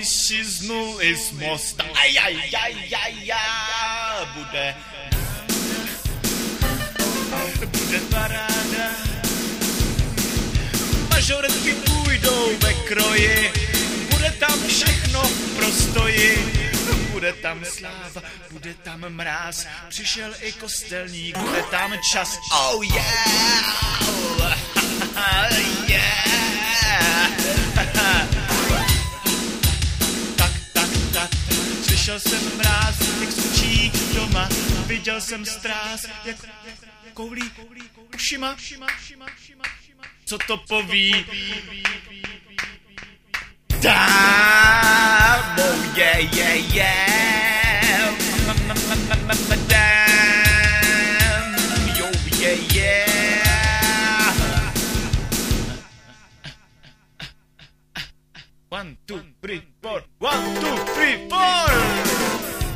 vyšiznul i z mosta. Ajajajajajaj, bude bude paráda. Mažoretky půjdou ve kroji, bude tam všechno v prostoji. Bude tam sláva, bude tam mráz, přišel i kostelník, bude tam čas. Oh yeah! yeah! Mráz, jak zvučí doma, viděl jsem stráz, jak koulí ušima, co to poví. Damn, oh yeah, yeah, yeah. Damn, yo, yeah, yeah. One, two, three, four. One, two, three, four.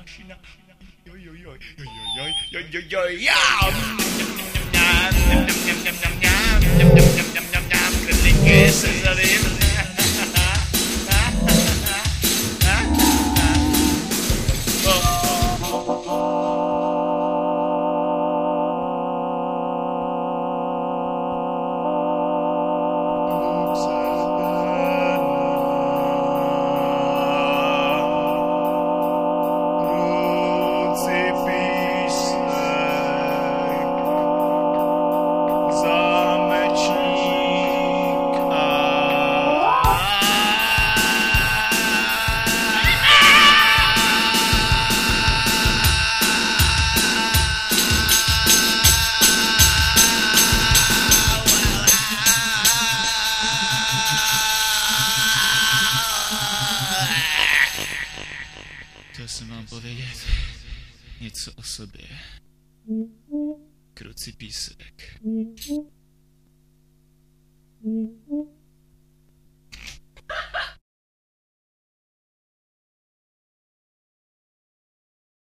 machina. Yo yo yo yo yo yo yo yo yo yo. Yum. Yum yum yum yum yum yum. Jsem vám povědět něco o sobě. Kruci písek.